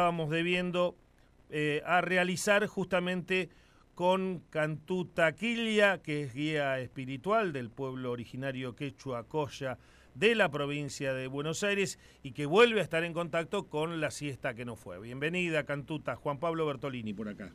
estábamos debiendo eh, a realizar justamente con Cantuta Quilia, que es guía espiritual del pueblo originario quechua Coya de la provincia de Buenos Aires y que vuelve a estar en contacto con la siesta que no fue. Bienvenida, Cantuta. Juan Pablo Bertolini por acá.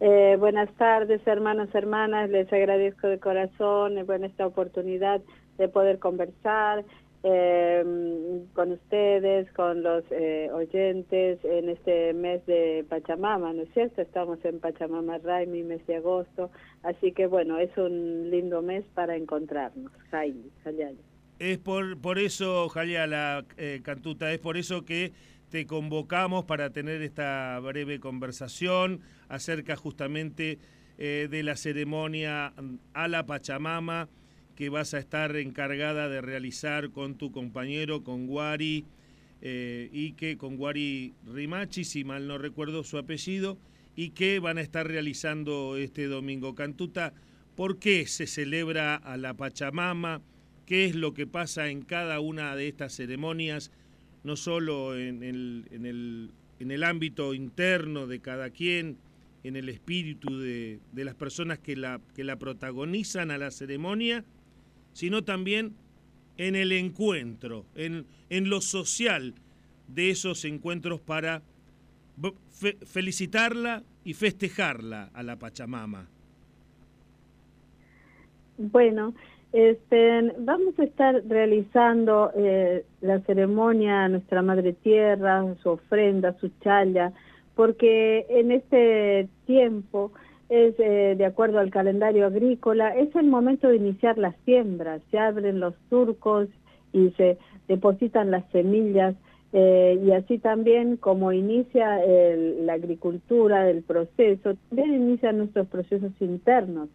Eh, buenas tardes, hermanos, hermanas. Les agradezco de corazón eh, esta oportunidad de poder conversar eh, con ustedes, con los eh, oyentes en este mes de Pachamama, ¿no es cierto? Estamos en Pachamama Raimi, mes de agosto. Así que, bueno, es un lindo mes para encontrarnos. Jaime, Jayala. Es por, por eso, Jayala, Cantuta, es por eso que te convocamos para tener esta breve conversación acerca justamente eh, de la ceremonia a la Pachamama que vas a estar encargada de realizar con tu compañero, con Guari, eh, y que con Guari Rimachi, si mal no recuerdo su apellido, y que van a estar realizando este domingo. Cantuta, ¿por qué se celebra a la Pachamama? ¿Qué es lo que pasa en cada una de estas ceremonias? No solo en el, en el, en el ámbito interno de cada quien, en el espíritu de, de, las personas que la, que la protagonizan a la ceremonia, sino también en el encuentro, en, en lo social de esos encuentros para felicitarla y festejarla a la Pachamama. Bueno, este, vamos a estar realizando eh, la ceremonia a Nuestra Madre Tierra, su ofrenda, su chaya, porque en este tiempo es eh, de acuerdo al calendario agrícola, es el momento de iniciar las siembras, se abren los surcos y se depositan las semillas eh, y así también como inicia la agricultura, el proceso, también inician nuestros procesos internos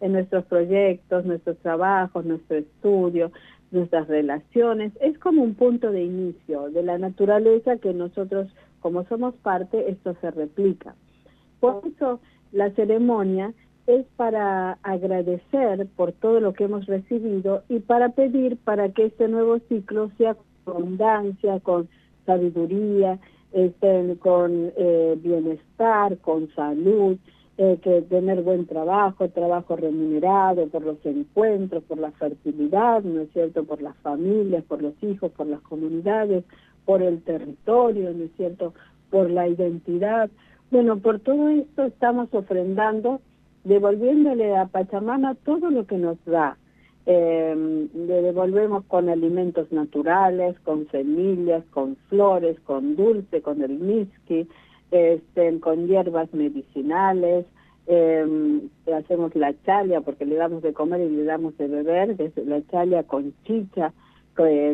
en nuestros proyectos, nuestros trabajos, nuestro estudio, nuestras relaciones. Es como un punto de inicio de la naturaleza que nosotros, como somos parte, esto se replica. Por eso la ceremonia es para agradecer por todo lo que hemos recibido y para pedir para que este nuevo ciclo sea con abundancia, con sabiduría, con eh, bienestar, con salud, eh, que tener buen trabajo, trabajo remunerado por los encuentros, por la fertilidad, ¿no es cierto?, por las familias, por los hijos, por las comunidades, por el territorio, ¿no es cierto?, por la identidad. Bueno, por todo esto estamos ofrendando, devolviéndole a Pachamama todo lo que nos da. Eh, le devolvemos con alimentos naturales, con semillas, con flores, con dulce, con el miski, este, con hierbas medicinales, eh, hacemos la chalia porque le damos de comer y le damos de beber, la chalia con chicha,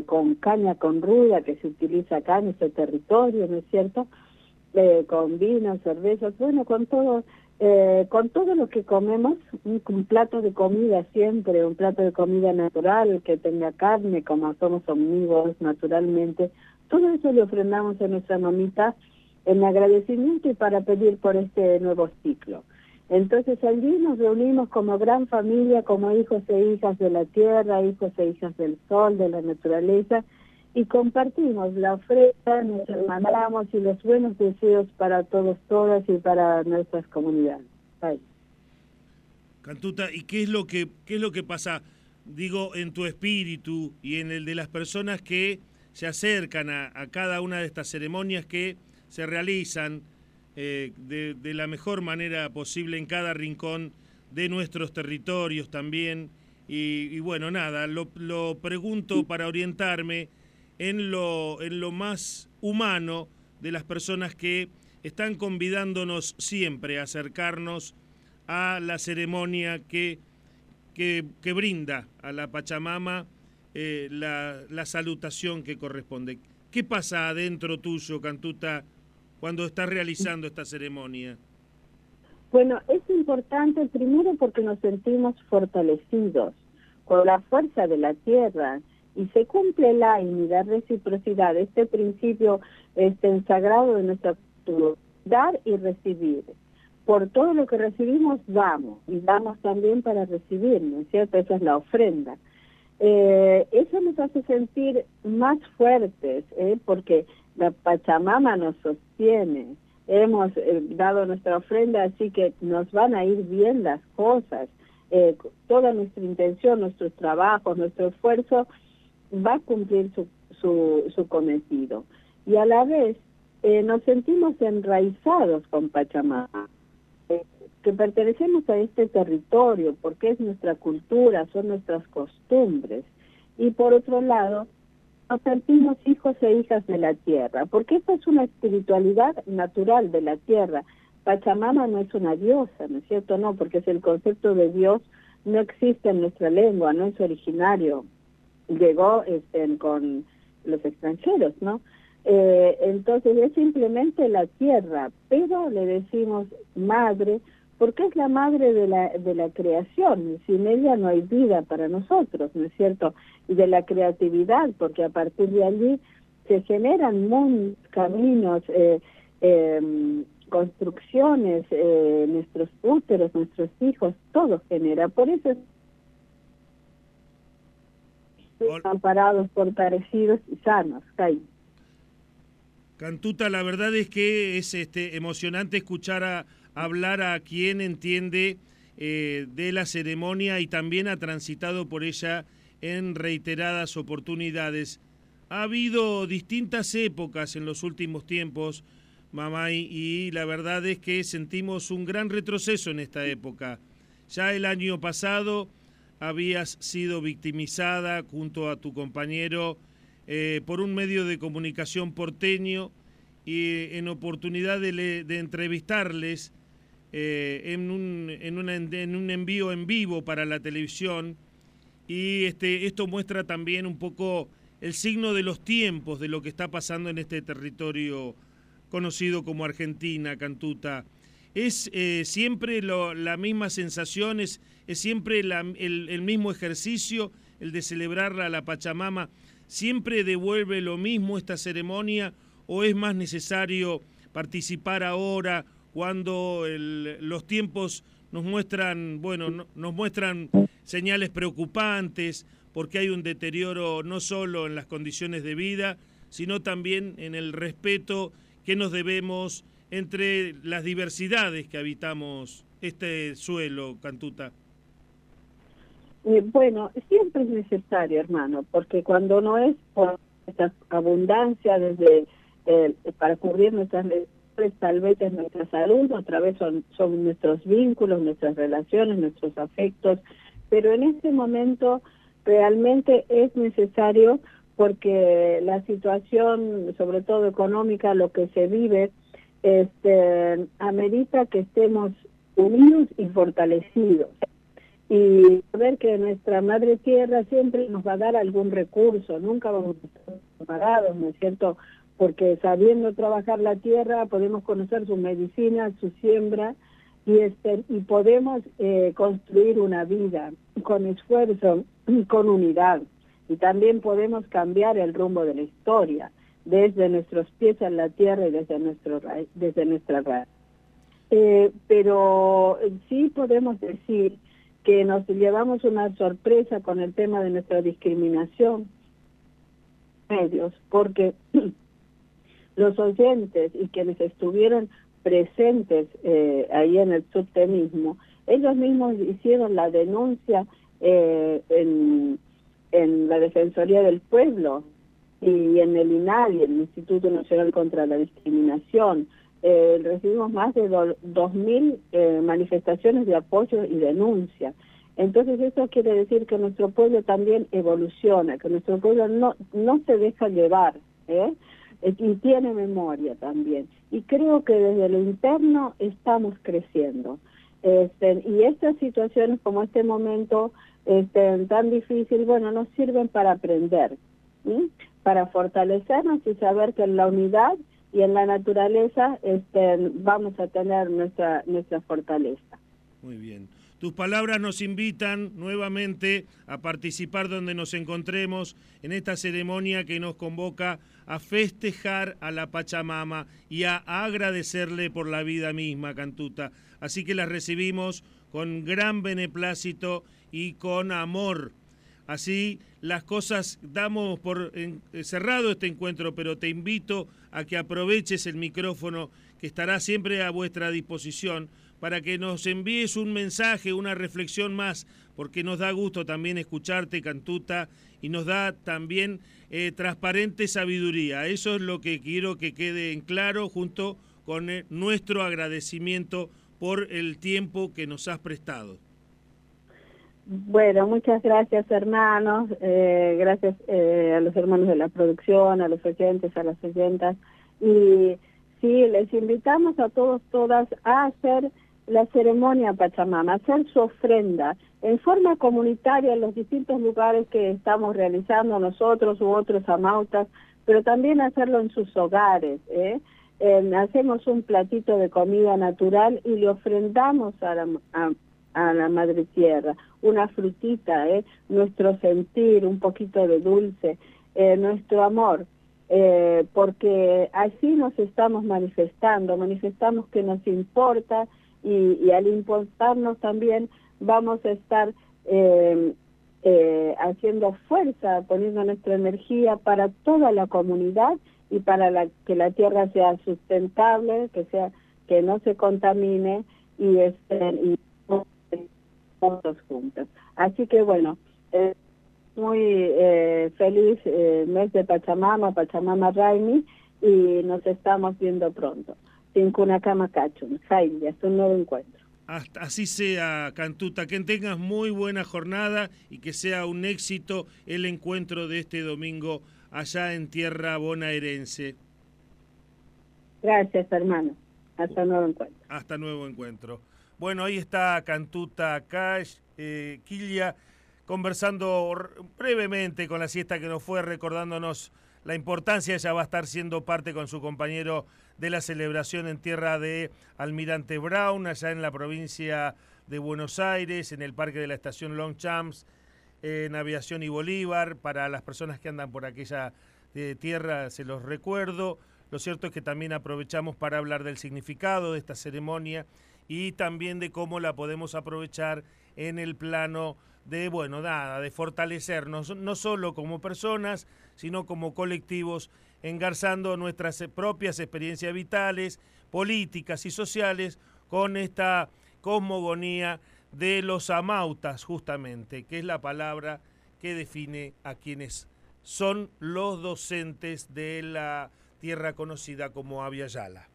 con caña con ruda que se utiliza acá en este territorio, ¿no es cierto? Eh, con vino, cervezas, bueno, con todo, eh, con todo lo que comemos, un, plato de comida siempre, un plato de comida natural que tenga carne, como somos omnívoros naturalmente, todo eso le ofrendamos a nuestra mamita en agradecimiento y para pedir por este nuevo ciclo. Entonces allí nos reunimos como gran familia, como hijos e hijas de la tierra, hijos e hijas del sol, de la naturaleza, y compartimos la ofrenda, nos hermanamos y los buenos deseos para todos, todas y para nuestras comunidades. Cantuta, ¿y qué es lo que qué es lo que pasa, digo, en tu espíritu y en el de las personas que se acercan a, a cada una de estas ceremonias que se realizan eh, de, la mejor manera posible en cada rincón de nuestros territorios también. Y, bueno, nada, lo, pregunto para orientarme en lo, en lo más humano de las personas que están convidándonos siempre a acercarnos a la ceremonia que, que, brinda a la Pachamama eh, la, la salutación que corresponde. ¿Qué pasa adentro tuyo, Cantuta, cuando estás realizando esta ceremonia? Bueno, es importante primero porque nos sentimos fortalecidos con la fuerza de la tierra y se cumple la unidad reciprocidad, este principio este, sagrado de nuestra cultura, dar y recibir. Por todo lo que recibimos, damos, y damos también para recibir, ¿no es cierto? Esa es la ofrenda. eh, eso nos hace sentir más fuertes, ¿eh? porque la Pachamama nos sostiene, hemos eh, dado nuestra ofrenda, así que nos van a ir bien las cosas. Eh, toda nuestra intención, nuestros trabajos, nuestro esfuerzo va a cumplir su, su, su cometido. Y a la vez eh, nos sentimos enraizados con Pachamama, que pertenecemos a este territorio, porque es nuestra cultura, son nuestras costumbres. Y por otro lado, nos sentimos hijos e hijas de la tierra, porque esta es una espiritualidad natural de la tierra. Pachamama no es una diosa, ¿no es cierto? No, porque es el concepto de Dios, no existe en nuestra lengua, no es originario. Llegó este, con los extranjeros, ¿no? Eh, entonces es simplemente la tierra, pero le decimos madre porque es la madre de la, de la creación, sin ella no hay vida para nosotros, ¿no es cierto? Y de la creatividad, porque a partir de allí se generan mundos, caminos, eh, em, construcciones, eh, nuestros úteros, nuestros hijos, todo genera. Por eso están parados, fortalecidos y sanos, Cantuta, la verdad es que es este emocionante escuchar a hablar a quien entiende eh, de la ceremonia y también ha transitado por ella en reiteradas oportunidades. Ha habido distintas épocas en los últimos tiempos, Mamay, y la verdad es que sentimos un gran retroceso en esta época. Ya el año pasado habías sido victimizada junto a tu compañero eh, por un medio de comunicación porteño y en oportunidad de, entrevistarles eh, en, un envío en vivo para la televisión y este, esto muestra también un poco el signo de los tiempos de lo que está pasando en este territorio conocido como Argentina, Cantuta. Es eh, siempre la misma sensación, es, siempre el, mismo ejercicio, el de celebrar a la Pachamama. ¿Siempre devuelve lo mismo esta ceremonia o es más necesario participar ahora cuando los tiempos nos muestran, bueno, nos muestran señales preocupantes porque hay un deterioro no solo en las condiciones de vida, sino también en el respeto que nos debemos entre las diversidades que habitamos este suelo, Cantuta. Eh, bueno, siempre es necesario, hermano, porque cuando no es por esta abundancia desde eh, para cubrir nuestras tal vez es nuestra salud, otra vez son, son nuestros vínculos, nuestras relaciones, nuestros afectos, pero en este momento realmente es necesario porque la situación, sobre todo económica, lo que se vive, este, amerita que estemos unidos y fortalecidos. Y ver que nuestra madre tierra siempre nos va a dar algún recurso, nunca vamos a estar preparados, ¿no es cierto?, porque sabiendo trabajar la tierra podemos conocer su medicina, su siembra y, este, y podemos eh, construir una vida con esfuerzo, con unidad y también podemos cambiar el rumbo de la historia desde nuestros pies en la tierra y desde, nuestro, desde nuestra raíz. Eh, pero sí podemos decir que nos llevamos una sorpresa con el tema de nuestra discriminación medios, porque los oyentes y quienes estuvieron presentes eh, ahí en el subte mismo, ellos mismos hicieron la denuncia eh, en, la Defensoría del Pueblo y en el INAL, el Instituto Nacional contra la Discriminación. Eh, recibimos más de 2.000 eh, manifestaciones de apoyo y denuncia. Entonces eso quiere decir que nuestro pueblo también evoluciona, que nuestro pueblo no, no se deja llevar. ¿eh? y tiene memoria también. Y creo que desde lo interno estamos creciendo. Este, y estas situaciones como este momento este, tan difícil, bueno, nos sirven para aprender, para fortalecernos y saber que en la unidad y en la naturaleza este, vamos a tener nuestra, nuestra fortaleza. Muy bien. Tus palabras nos invitan nuevamente a participar donde nos encontremos en esta ceremonia que nos convoca a festejar a la Pachamama y a agradecerle por la vida misma, Cantuta. Así que las recibimos con gran beneplácito y con amor. Así las cosas damos por cerrado este encuentro, pero te invito a que aproveches el micrófono que estará siempre a vuestra disposición para que nos envíes un mensaje, una reflexión más, porque nos da gusto también escucharte, Cantuta, y nos da también eh, transparente sabiduría. Eso es lo que quiero que quede en claro junto con eh, nuestro agradecimiento por el tiempo que nos has prestado. Bueno, muchas gracias hermanos, eh, gracias a los hermanos de la producción, a los oyentes, a las oyentas, y sí, les invitamos a todos, todas a hacer la ceremonia Pachamama, hacer su ofrenda en forma comunitaria en los distintos lugares que estamos realizando nosotros u otros amautas, pero también hacerlo en sus hogares. ¿eh? Hacemos un platito de comida natural y le ofrendamos a la, Madre Tierra una frutita, ¿eh? nuestro sentir, un poquito de dulce, eh, nuestro amor. Eh, porque así nos estamos manifestando, manifestamos que nos importa y, al importarnos también vamos a estar eh, haciendo fuerza, poniendo nuestra energía para toda la comunidad y para la, que la tierra sea sustentable, que sea que no se contamine y estén todos juntos. Así que bueno, eh, muy eh, feliz eh, mes de Pachamama, Pachamama Raimi, y nos estamos viendo pronto. Cachun, Jaime, hasta un nuevo encuentro. Hasta, así sea, Cantuta, que tengas muy buena jornada y que sea un éxito el encuentro de este domingo allá en tierra bonaerense. Gracias, hermano. Hasta nuevo encuentro. Hasta nuevo encuentro. Bueno, ahí está Cantuta Cash, eh, conversando brevemente con la siesta que nos fue recordándonos la importancia, ella va a estar siendo parte con su compañero de la celebración en tierra de Almirante Brown, allá en la provincia de Buenos Aires, en el parque de la estación Longchamps, en Aviación y Bolívar. Para las personas que andan por aquella eh, tierra, se los recuerdo. Lo cierto es que también aprovechamos para hablar del significado de esta ceremonia y también de cómo la podemos aprovechar en el plano de, bueno, nada, de fortalecernos, no solo como personas, sino como colectivos, engarzando nuestras propias experiencias vitales, políticas y sociales con esta cosmogonía de los amautas, justamente, que es la palabra que define a quienes son los docentes de la tierra conocida como Yala.